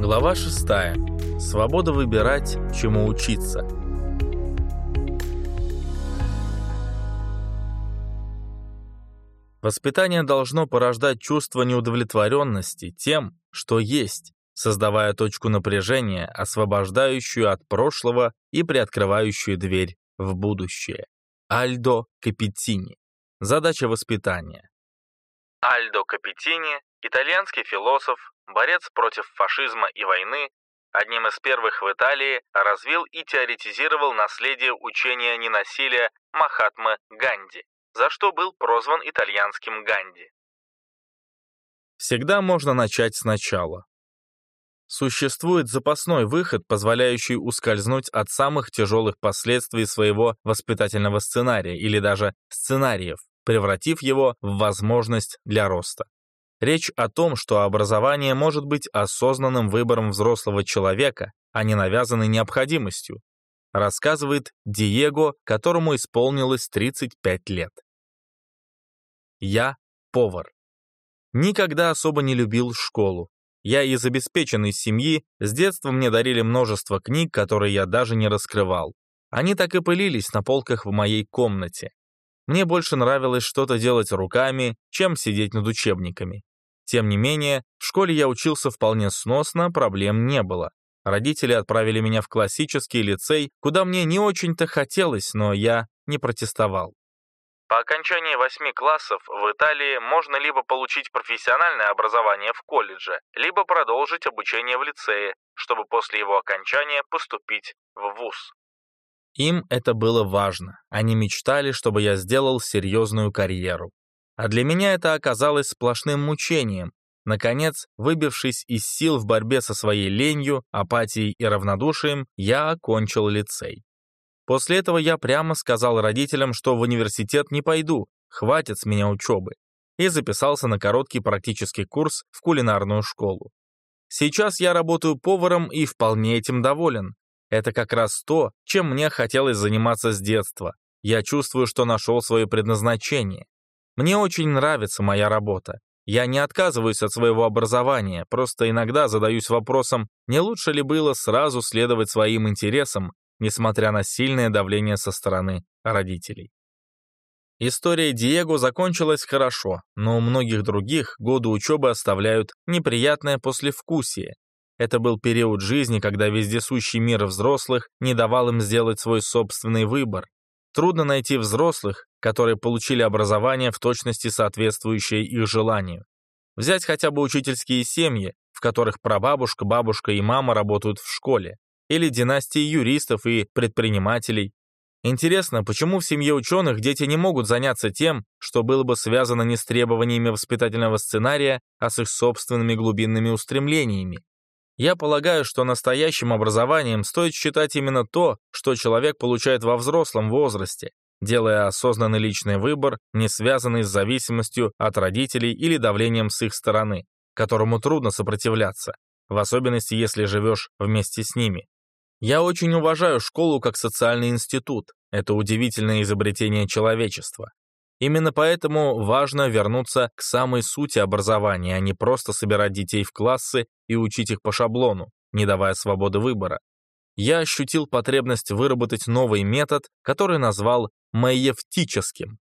Глава 6. Свобода выбирать, чему учиться. Воспитание должно порождать чувство неудовлетворенности тем, что есть, создавая точку напряжения, освобождающую от прошлого и приоткрывающую дверь в будущее. Альдо Капитини. Задача воспитания. Альдо Капитини, итальянский философ, борец против фашизма и войны, одним из первых в Италии развил и теоретизировал наследие учения ненасилия Махатмы Ганди, за что был прозван итальянским Ганди. Всегда можно начать сначала. Существует запасной выход, позволяющий ускользнуть от самых тяжелых последствий своего воспитательного сценария или даже сценариев, превратив его в возможность для роста. Речь о том, что образование может быть осознанным выбором взрослого человека, а не навязанной необходимостью, рассказывает Диего, которому исполнилось 35 лет. Я повар. Никогда особо не любил школу. Я из обеспеченной семьи, с детства мне дарили множество книг, которые я даже не раскрывал. Они так и пылились на полках в моей комнате. Мне больше нравилось что-то делать руками, чем сидеть над учебниками. Тем не менее, в школе я учился вполне сносно, проблем не было. Родители отправили меня в классический лицей, куда мне не очень-то хотелось, но я не протестовал. По окончании восьми классов в Италии можно либо получить профессиональное образование в колледже, либо продолжить обучение в лицее, чтобы после его окончания поступить в ВУЗ. Им это было важно. Они мечтали, чтобы я сделал серьезную карьеру. А для меня это оказалось сплошным мучением. Наконец, выбившись из сил в борьбе со своей ленью, апатией и равнодушием, я окончил лицей. После этого я прямо сказал родителям, что в университет не пойду, хватит с меня учебы, и записался на короткий практический курс в кулинарную школу. Сейчас я работаю поваром и вполне этим доволен. Это как раз то, чем мне хотелось заниматься с детства. Я чувствую, что нашел свое предназначение. Мне очень нравится моя работа. Я не отказываюсь от своего образования, просто иногда задаюсь вопросом, не лучше ли было сразу следовать своим интересам, несмотря на сильное давление со стороны родителей. История Диего закончилась хорошо, но у многих других годы учебы оставляют неприятное послевкусие. Это был период жизни, когда вездесущий мир взрослых не давал им сделать свой собственный выбор. Трудно найти взрослых, которые получили образование в точности соответствующее их желанию. Взять хотя бы учительские семьи, в которых прабабушка, бабушка и мама работают в школе, или династии юристов и предпринимателей. Интересно, почему в семье ученых дети не могут заняться тем, что было бы связано не с требованиями воспитательного сценария, а с их собственными глубинными устремлениями? Я полагаю, что настоящим образованием стоит считать именно то, что человек получает во взрослом возрасте, делая осознанный личный выбор, не связанный с зависимостью от родителей или давлением с их стороны, которому трудно сопротивляться, в особенности если живешь вместе с ними. Я очень уважаю школу как социальный институт, это удивительное изобретение человечества. Именно поэтому важно вернуться к самой сути образования, а не просто собирать детей в классы и учить их по шаблону, не давая свободы выбора. Я ощутил потребность выработать новый метод, который назвал маевтическим.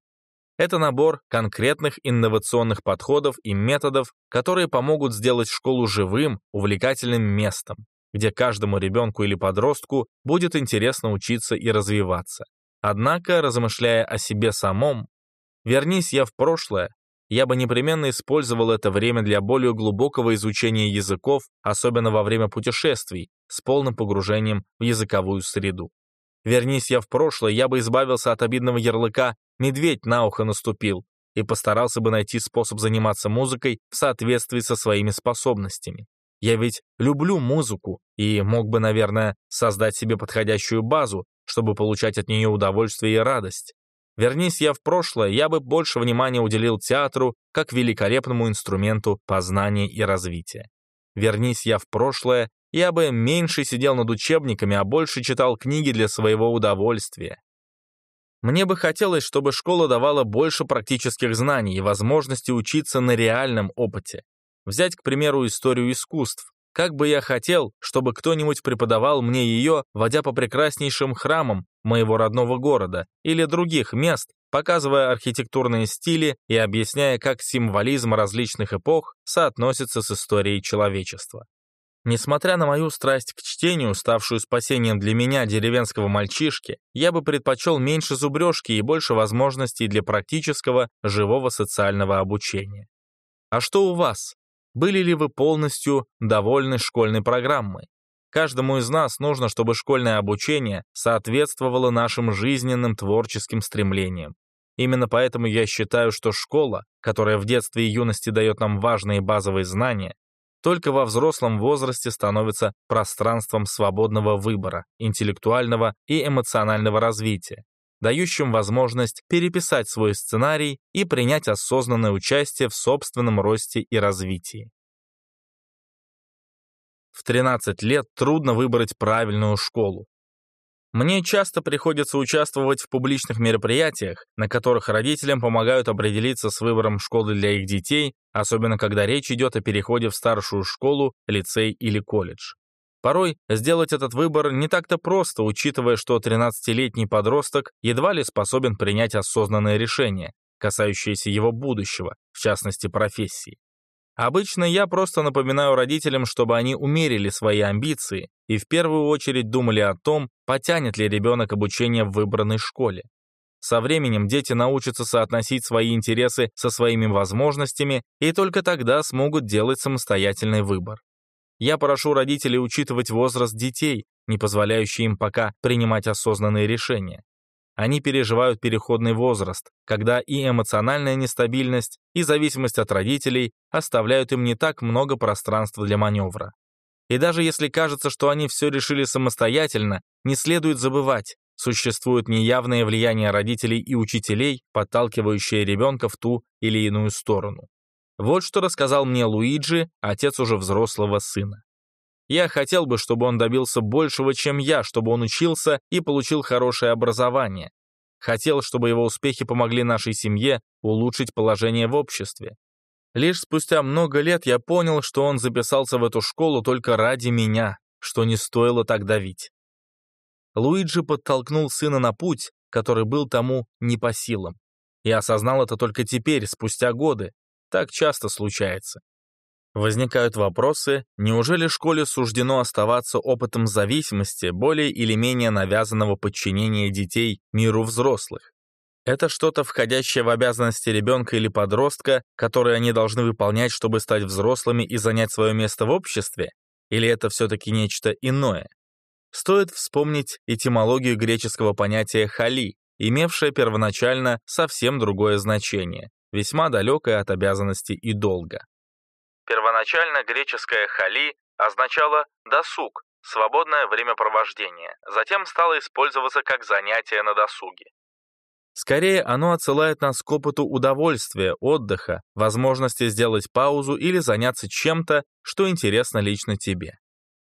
Это набор конкретных инновационных подходов и методов, которые помогут сделать школу живым, увлекательным местом, где каждому ребенку или подростку будет интересно учиться и развиваться. Однако, размышляя о себе самом, Вернись я в прошлое, я бы непременно использовал это время для более глубокого изучения языков, особенно во время путешествий, с полным погружением в языковую среду. Вернись я в прошлое, я бы избавился от обидного ярлыка «медведь на ухо наступил» и постарался бы найти способ заниматься музыкой в соответствии со своими способностями. Я ведь люблю музыку и мог бы, наверное, создать себе подходящую базу, чтобы получать от нее удовольствие и радость. Вернись я в прошлое, я бы больше внимания уделил театру как великолепному инструменту познания и развития. Вернись я в прошлое, я бы меньше сидел над учебниками, а больше читал книги для своего удовольствия. Мне бы хотелось, чтобы школа давала больше практических знаний и возможности учиться на реальном опыте. Взять, к примеру, историю искусств. Как бы я хотел, чтобы кто-нибудь преподавал мне ее, водя по прекраснейшим храмам моего родного города или других мест, показывая архитектурные стили и объясняя, как символизм различных эпох соотносится с историей человечества. Несмотря на мою страсть к чтению, ставшую спасением для меня, деревенского мальчишки, я бы предпочел меньше зубрежки и больше возможностей для практического, живого социального обучения. А что у вас? Были ли вы полностью довольны школьной программой? Каждому из нас нужно, чтобы школьное обучение соответствовало нашим жизненным творческим стремлениям. Именно поэтому я считаю, что школа, которая в детстве и юности дает нам важные базовые знания, только во взрослом возрасте становится пространством свободного выбора, интеллектуального и эмоционального развития, дающим возможность переписать свой сценарий и принять осознанное участие в собственном росте и развитии. В 13 лет трудно выбрать правильную школу. Мне часто приходится участвовать в публичных мероприятиях, на которых родителям помогают определиться с выбором школы для их детей, особенно когда речь идет о переходе в старшую школу, лицей или колледж. Порой сделать этот выбор не так-то просто, учитывая, что 13-летний подросток едва ли способен принять осознанное решение, касающееся его будущего, в частности профессии. Обычно я просто напоминаю родителям, чтобы они умерили свои амбиции и в первую очередь думали о том, потянет ли ребенок обучение в выбранной школе. Со временем дети научатся соотносить свои интересы со своими возможностями и только тогда смогут делать самостоятельный выбор. Я прошу родителей учитывать возраст детей, не позволяющий им пока принимать осознанные решения. Они переживают переходный возраст, когда и эмоциональная нестабильность, и зависимость от родителей оставляют им не так много пространства для маневра. И даже если кажется, что они все решили самостоятельно, не следует забывать, существует неявное влияние родителей и учителей, подталкивающее ребенка в ту или иную сторону. Вот что рассказал мне Луиджи, отец уже взрослого сына. Я хотел бы, чтобы он добился большего, чем я, чтобы он учился и получил хорошее образование. Хотел, чтобы его успехи помогли нашей семье улучшить положение в обществе. Лишь спустя много лет я понял, что он записался в эту школу только ради меня, что не стоило так давить. Луиджи подтолкнул сына на путь, который был тому не по силам. Я осознал это только теперь, спустя годы, так часто случается. Возникают вопросы, неужели школе суждено оставаться опытом зависимости, более или менее навязанного подчинения детей миру взрослых? Это что-то входящее в обязанности ребенка или подростка, которые они должны выполнять, чтобы стать взрослыми и занять свое место в обществе? Или это все-таки нечто иное? Стоит вспомнить этимологию греческого понятия «хали», имевшее первоначально совсем другое значение весьма далекое от обязанностей и долга. Первоначально греческое «хали» означало «досуг», свободное времяпровождение, затем стало использоваться как занятие на досуге. Скорее, оно отсылает нас к опыту удовольствия, отдыха, возможности сделать паузу или заняться чем-то, что интересно лично тебе.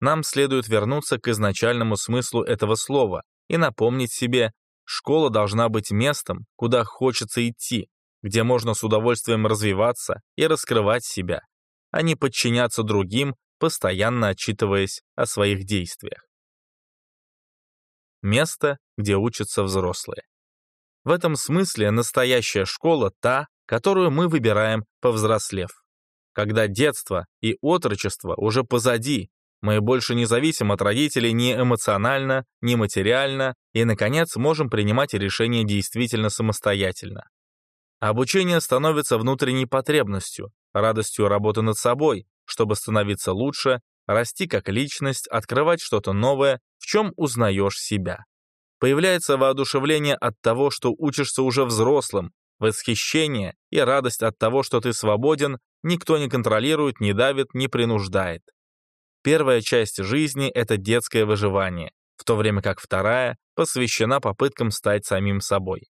Нам следует вернуться к изначальному смыслу этого слова и напомнить себе, школа должна быть местом, куда хочется идти, где можно с удовольствием развиваться и раскрывать себя, а не подчиняться другим, постоянно отчитываясь о своих действиях. Место, где учатся взрослые. В этом смысле настоящая школа та, которую мы выбираем, повзрослев. Когда детство и отрочество уже позади, мы больше не зависим от родителей ни эмоционально, ни материально и, наконец, можем принимать решения действительно самостоятельно. Обучение становится внутренней потребностью, радостью работы над собой, чтобы становиться лучше, расти как личность, открывать что-то новое, в чем узнаешь себя. Появляется воодушевление от того, что учишься уже взрослым, восхищение и радость от того, что ты свободен, никто не контролирует, не давит, не принуждает. Первая часть жизни — это детское выживание, в то время как вторая посвящена попыткам стать самим собой.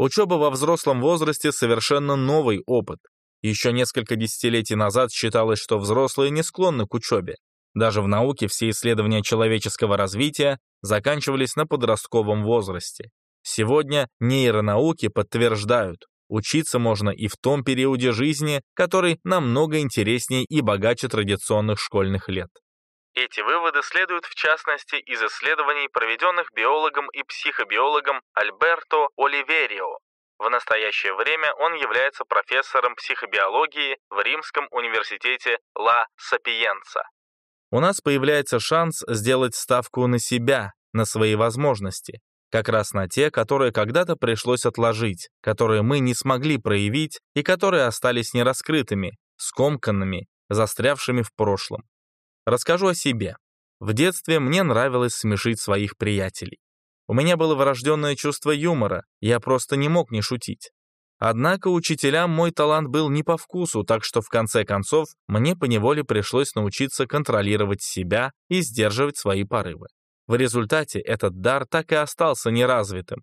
Учеба во взрослом возрасте совершенно новый опыт. Еще несколько десятилетий назад считалось, что взрослые не склонны к учебе. Даже в науке все исследования человеческого развития заканчивались на подростковом возрасте. Сегодня нейронауки подтверждают, Учиться можно и в том периоде жизни, который намного интереснее и богаче традиционных школьных лет. Эти выводы следуют в частности из исследований, проведенных биологом и психобиологом Альберто Оливерио. В настоящее время он является профессором психобиологии в Римском университете Ла Сапиенца. У нас появляется шанс сделать ставку на себя, на свои возможности, как раз на те, которые когда-то пришлось отложить, которые мы не смогли проявить и которые остались нераскрытыми, скомканными, застрявшими в прошлом. Расскажу о себе. В детстве мне нравилось смешить своих приятелей. У меня было врожденное чувство юмора, я просто не мог не шутить. Однако учителям мой талант был не по вкусу, так что в конце концов мне поневоле пришлось научиться контролировать себя и сдерживать свои порывы. В результате этот дар так и остался неразвитым.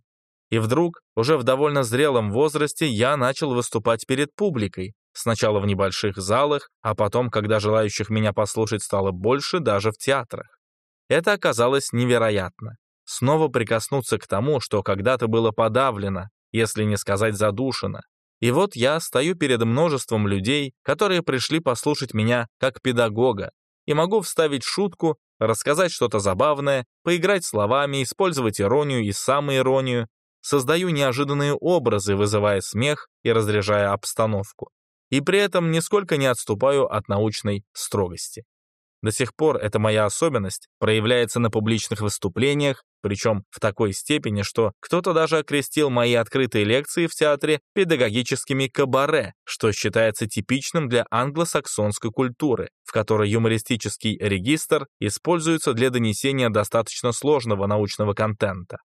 И вдруг, уже в довольно зрелом возрасте, я начал выступать перед публикой, сначала в небольших залах, а потом, когда желающих меня послушать стало больше, даже в театрах. Это оказалось невероятно. Снова прикоснуться к тому, что когда-то было подавлено, если не сказать задушено. И вот я стою перед множеством людей, которые пришли послушать меня как педагога, и могу вставить шутку, рассказать что-то забавное, поиграть словами, использовать иронию и самоиронию, создаю неожиданные образы, вызывая смех и разряжая обстановку. И при этом нисколько не отступаю от научной строгости. До сих пор эта моя особенность проявляется на публичных выступлениях, причем в такой степени, что кто-то даже окрестил мои открытые лекции в театре педагогическими кабаре, что считается типичным для англосаксонской культуры, в которой юмористический регистр используется для донесения достаточно сложного научного контента.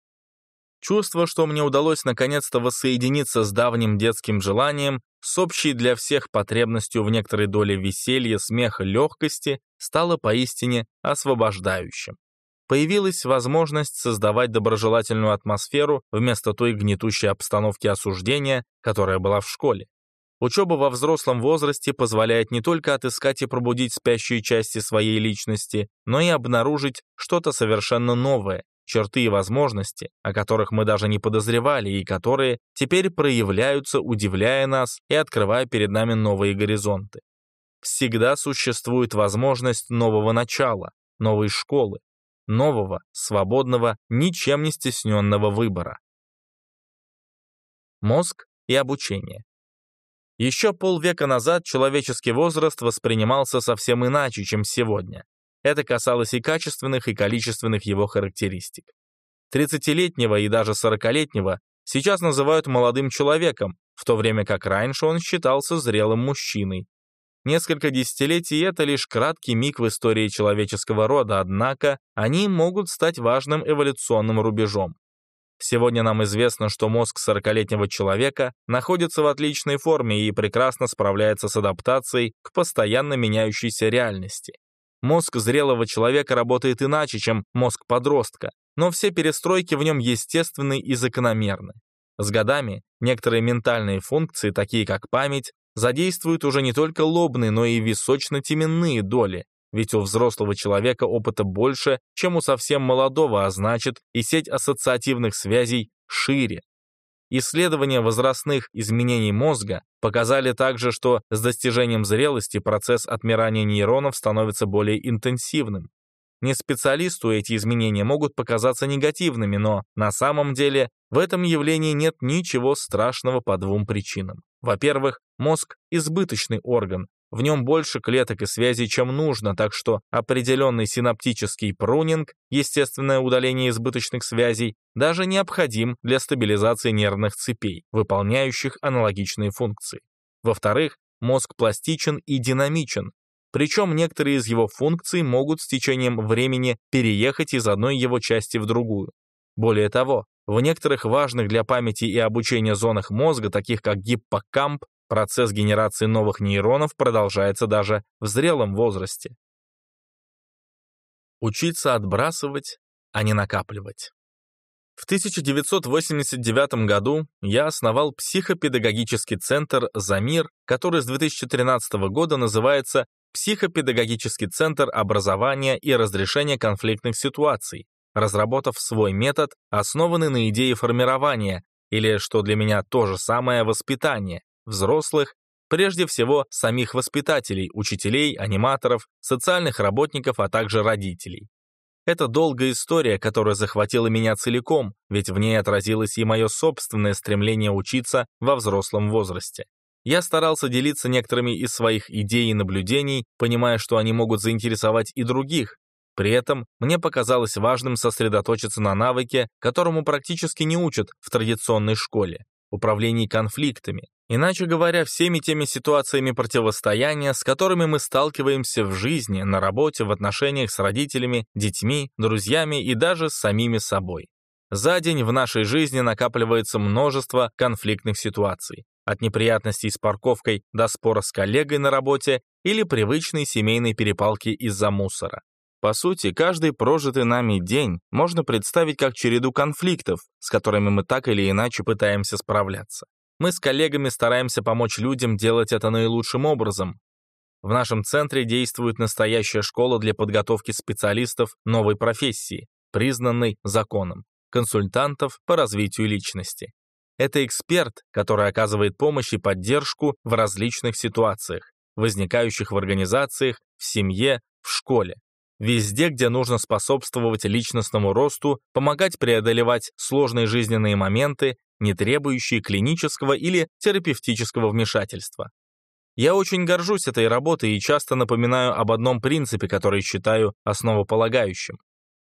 Чувство, что мне удалось наконец-то воссоединиться с давним детским желанием, с общей для всех потребностью в некоторой доле веселья, смеха, легкости, стало поистине освобождающим. Появилась возможность создавать доброжелательную атмосферу вместо той гнетущей обстановки осуждения, которая была в школе. Учеба во взрослом возрасте позволяет не только отыскать и пробудить спящие части своей личности, но и обнаружить что-то совершенно новое, черты и возможности, о которых мы даже не подозревали и которые теперь проявляются, удивляя нас и открывая перед нами новые горизонты. Всегда существует возможность нового начала, новой школы, нового, свободного, ничем не стесненного выбора. Мозг и обучение. Еще полвека назад человеческий возраст воспринимался совсем иначе, чем сегодня. Это касалось и качественных, и количественных его характеристик. 30-летнего и даже 40-летнего сейчас называют молодым человеком, в то время как раньше он считался зрелым мужчиной. Несколько десятилетий — это лишь краткий миг в истории человеческого рода, однако они могут стать важным эволюционным рубежом. Сегодня нам известно, что мозг 40-летнего человека находится в отличной форме и прекрасно справляется с адаптацией к постоянно меняющейся реальности. Мозг зрелого человека работает иначе, чем мозг подростка, но все перестройки в нем естественны и закономерны. С годами некоторые ментальные функции, такие как память, задействуют уже не только лобные, но и височно-теменные доли, ведь у взрослого человека опыта больше, чем у совсем молодого, а значит и сеть ассоциативных связей шире. Исследования возрастных изменений мозга показали также, что с достижением зрелости процесс отмирания нейронов становится более интенсивным. Не специалисту эти изменения могут показаться негативными, но на самом деле в этом явлении нет ничего страшного по двум причинам. Во-первых, мозг – избыточный орган, в нем больше клеток и связей, чем нужно, так что определенный синаптический прунинг, естественное удаление избыточных связей, даже необходим для стабилизации нервных цепей, выполняющих аналогичные функции. Во-вторых, мозг пластичен и динамичен, причем некоторые из его функций могут с течением времени переехать из одной его части в другую. Более того, в некоторых важных для памяти и обучения зонах мозга, таких как гиппокамп, Процесс генерации новых нейронов продолжается даже в зрелом возрасте. Учиться отбрасывать, а не накапливать. В 1989 году я основал психопедагогический центр «Замир», который с 2013 года называется Психопедагогический центр образования и разрешения конфликтных ситуаций, разработав свой метод, основанный на идее формирования, или, что для меня то же самое, воспитание взрослых, прежде всего самих воспитателей, учителей, аниматоров, социальных работников, а также родителей. Это долгая история, которая захватила меня целиком, ведь в ней отразилось и мое собственное стремление учиться во взрослом возрасте. Я старался делиться некоторыми из своих идей и наблюдений, понимая, что они могут заинтересовать и других. При этом мне показалось важным сосредоточиться на навыке, которому практически не учат в традиционной школе – управлении конфликтами, Иначе говоря, всеми теми ситуациями противостояния, с которыми мы сталкиваемся в жизни, на работе, в отношениях с родителями, детьми, друзьями и даже с самими собой. За день в нашей жизни накапливается множество конфликтных ситуаций, от неприятностей с парковкой до спора с коллегой на работе или привычной семейной перепалки из-за мусора. По сути, каждый прожитый нами день можно представить как череду конфликтов, с которыми мы так или иначе пытаемся справляться. Мы с коллегами стараемся помочь людям делать это наилучшим образом. В нашем центре действует настоящая школа для подготовки специалистов новой профессии, признанной законом, консультантов по развитию личности. Это эксперт, который оказывает помощь и поддержку в различных ситуациях, возникающих в организациях, в семье, в школе. Везде, где нужно способствовать личностному росту, помогать преодолевать сложные жизненные моменты не требующие клинического или терапевтического вмешательства. Я очень горжусь этой работой и часто напоминаю об одном принципе, который считаю основополагающим.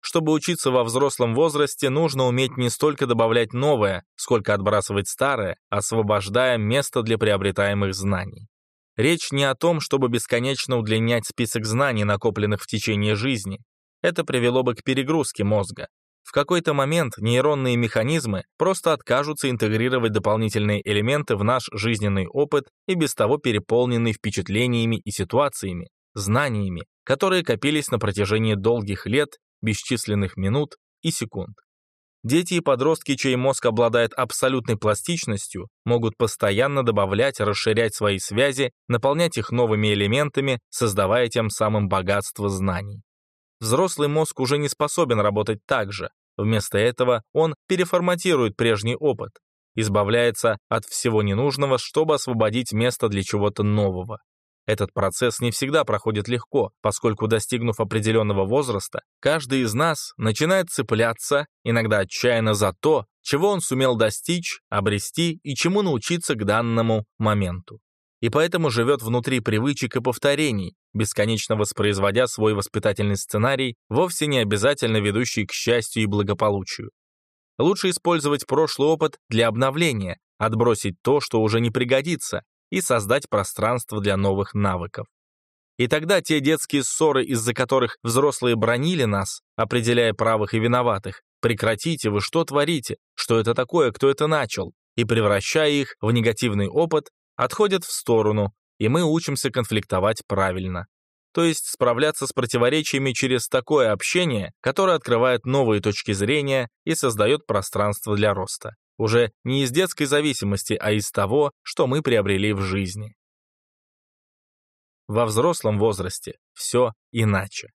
Чтобы учиться во взрослом возрасте, нужно уметь не столько добавлять новое, сколько отбрасывать старое, освобождая место для приобретаемых знаний. Речь не о том, чтобы бесконечно удлинять список знаний, накопленных в течение жизни. Это привело бы к перегрузке мозга. В какой-то момент нейронные механизмы просто откажутся интегрировать дополнительные элементы в наш жизненный опыт и без того переполненный впечатлениями и ситуациями, знаниями, которые копились на протяжении долгих лет, бесчисленных минут и секунд. Дети и подростки, чей мозг обладает абсолютной пластичностью, могут постоянно добавлять, расширять свои связи, наполнять их новыми элементами, создавая тем самым богатство знаний. Взрослый мозг уже не способен работать так же. Вместо этого он переформатирует прежний опыт, избавляется от всего ненужного, чтобы освободить место для чего-то нового. Этот процесс не всегда проходит легко, поскольку, достигнув определенного возраста, каждый из нас начинает цепляться, иногда отчаянно за то, чего он сумел достичь, обрести и чему научиться к данному моменту и поэтому живет внутри привычек и повторений, бесконечно воспроизводя свой воспитательный сценарий, вовсе не обязательно ведущий к счастью и благополучию. Лучше использовать прошлый опыт для обновления, отбросить то, что уже не пригодится, и создать пространство для новых навыков. И тогда те детские ссоры, из-за которых взрослые бронили нас, определяя правых и виноватых, прекратите вы, что творите, что это такое, кто это начал, и превращая их в негативный опыт, отходят в сторону, и мы учимся конфликтовать правильно. То есть справляться с противоречиями через такое общение, которое открывает новые точки зрения и создает пространство для роста. Уже не из детской зависимости, а из того, что мы приобрели в жизни. Во взрослом возрасте все иначе.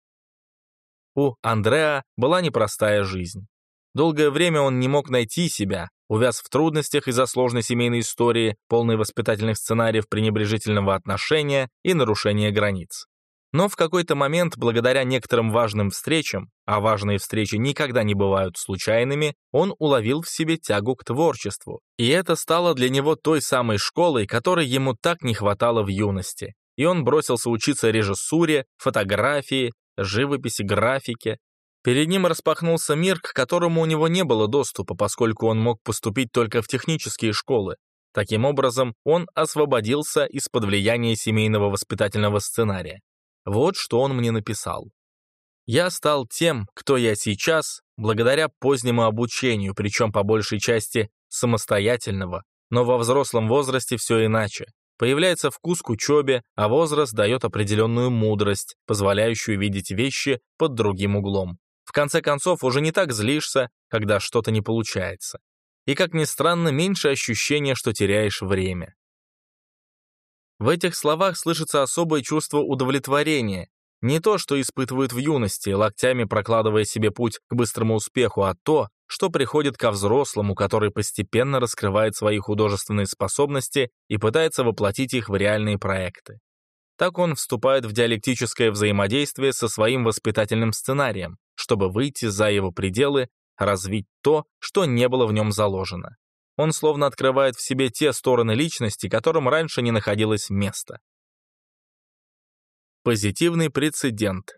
У Андреа была непростая жизнь. Долгое время он не мог найти себя, увяз в трудностях из-за сложной семейной истории, полной воспитательных сценариев пренебрежительного отношения и нарушения границ. Но в какой-то момент, благодаря некоторым важным встречам, а важные встречи никогда не бывают случайными, он уловил в себе тягу к творчеству. И это стало для него той самой школой, которой ему так не хватало в юности. И он бросился учиться режиссуре, фотографии, живописи, графике, Перед ним распахнулся мир, к которому у него не было доступа, поскольку он мог поступить только в технические школы. Таким образом, он освободился из-под влияния семейного воспитательного сценария. Вот что он мне написал. «Я стал тем, кто я сейчас, благодаря позднему обучению, причем по большей части самостоятельного, но во взрослом возрасте все иначе. Появляется вкус к учебе, а возраст дает определенную мудрость, позволяющую видеть вещи под другим углом. В конце концов, уже не так злишься, когда что-то не получается. И, как ни странно, меньше ощущения, что теряешь время. В этих словах слышится особое чувство удовлетворения. Не то, что испытывают в юности, локтями прокладывая себе путь к быстрому успеху, а то, что приходит ко взрослому, который постепенно раскрывает свои художественные способности и пытается воплотить их в реальные проекты. Так он вступает в диалектическое взаимодействие со своим воспитательным сценарием, чтобы выйти за его пределы, развить то, что не было в нем заложено. Он словно открывает в себе те стороны личности, которым раньше не находилось места. Позитивный прецедент.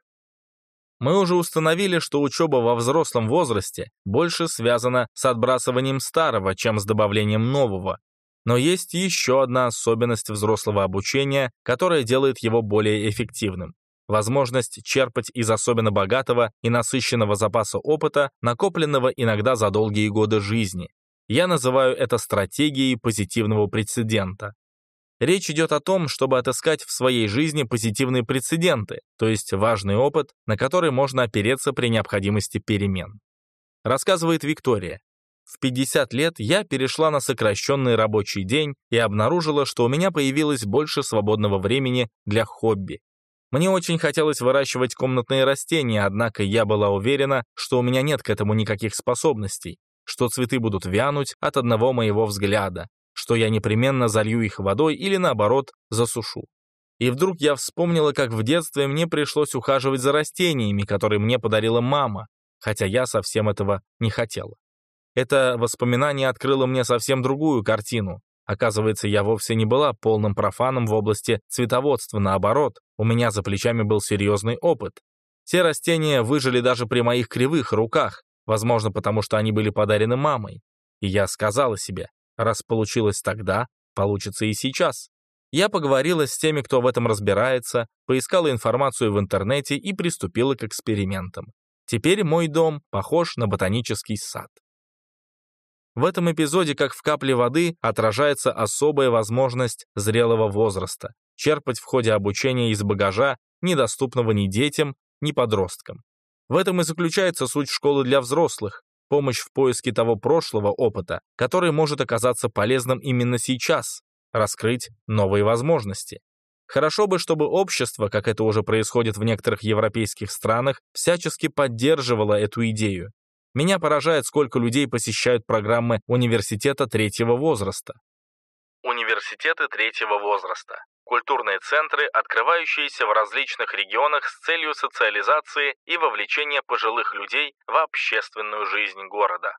Мы уже установили, что учеба во взрослом возрасте больше связана с отбрасыванием старого, чем с добавлением нового. Но есть еще одна особенность взрослого обучения, которая делает его более эффективным. Возможность черпать из особенно богатого и насыщенного запаса опыта, накопленного иногда за долгие годы жизни. Я называю это стратегией позитивного прецедента. Речь идет о том, чтобы отыскать в своей жизни позитивные прецеденты, то есть важный опыт, на который можно опереться при необходимости перемен. Рассказывает Виктория. В 50 лет я перешла на сокращенный рабочий день и обнаружила, что у меня появилось больше свободного времени для хобби. Мне очень хотелось выращивать комнатные растения, однако я была уверена, что у меня нет к этому никаких способностей, что цветы будут вянуть от одного моего взгляда, что я непременно залью их водой или, наоборот, засушу. И вдруг я вспомнила, как в детстве мне пришлось ухаживать за растениями, которые мне подарила мама, хотя я совсем этого не хотела. Это воспоминание открыло мне совсем другую картину. Оказывается, я вовсе не была полным профаном в области цветоводства, наоборот, у меня за плечами был серьезный опыт. Все растения выжили даже при моих кривых руках, возможно, потому что они были подарены мамой. И я сказала себе, Раз получилось тогда, получится и сейчас. Я поговорила с теми, кто в этом разбирается, поискала информацию в интернете и приступила к экспериментам. Теперь мой дом похож на ботанический сад. В этом эпизоде, как в капле воды, отражается особая возможность зрелого возраста черпать в ходе обучения из багажа, недоступного ни детям, ни подросткам. В этом и заключается суть школы для взрослых, помощь в поиске того прошлого опыта, который может оказаться полезным именно сейчас, раскрыть новые возможности. Хорошо бы, чтобы общество, как это уже происходит в некоторых европейских странах, всячески поддерживало эту идею. Меня поражает, сколько людей посещают программы университета третьего возраста. Университеты третьего возраста культурные центры, открывающиеся в различных регионах с целью социализации и вовлечения пожилых людей в общественную жизнь города.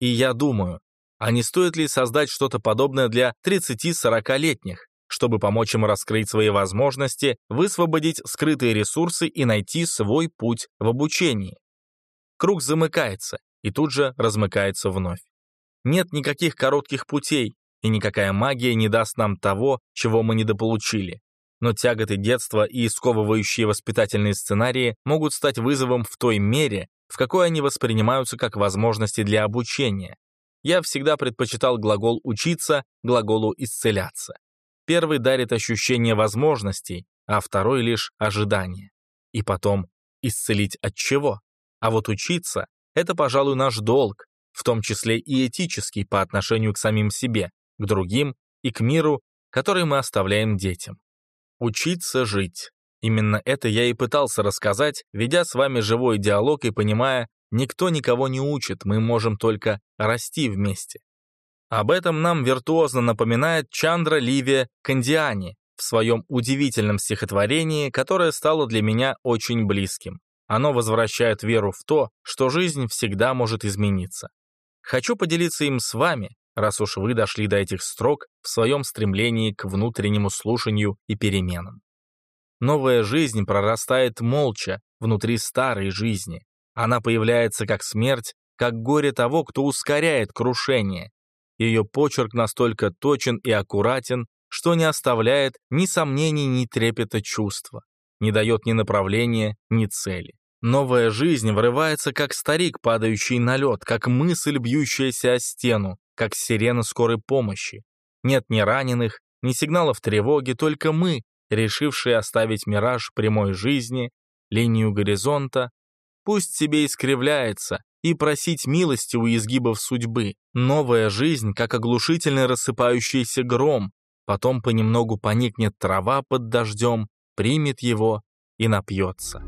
И я думаю, а не стоит ли создать что-то подобное для 30-40-летних, чтобы помочь им раскрыть свои возможности, высвободить скрытые ресурсы и найти свой путь в обучении? Круг замыкается и тут же размыкается вновь. Нет никаких коротких путей, и никакая магия не даст нам того, чего мы недополучили. Но тяготы детства и сковывающие воспитательные сценарии могут стать вызовом в той мере, в какой они воспринимаются как возможности для обучения. Я всегда предпочитал глагол «учиться» глаголу «исцеляться». Первый дарит ощущение возможностей, а второй лишь ожидание. И потом, исцелить от чего? А вот учиться — это, пожалуй, наш долг, в том числе и этический по отношению к самим себе, к другим и к миру, который мы оставляем детям. Учиться жить. Именно это я и пытался рассказать, ведя с вами живой диалог и понимая, никто никого не учит, мы можем только расти вместе. Об этом нам виртуозно напоминает Чандра Ливия Кандиани в своем удивительном стихотворении, которое стало для меня очень близким. Оно возвращает веру в то, что жизнь всегда может измениться. Хочу поделиться им с вами, раз уж вы дошли до этих строк в своем стремлении к внутреннему слушанию и переменам. Новая жизнь прорастает молча внутри старой жизни. Она появляется как смерть, как горе того, кто ускоряет крушение. Ее почерк настолько точен и аккуратен, что не оставляет ни сомнений, ни трепета чувства, не дает ни направления, ни цели. Новая жизнь врывается, как старик, падающий на лед, как мысль, бьющаяся о стену, как сирена скорой помощи. Нет ни раненых, ни сигналов тревоги, только мы, решившие оставить мираж прямой жизни, линию горизонта, пусть себе искривляется, и просить милости у изгибов судьбы. Новая жизнь, как оглушительный рассыпающийся гром, потом понемногу поникнет трава под дождем, примет его и напьется.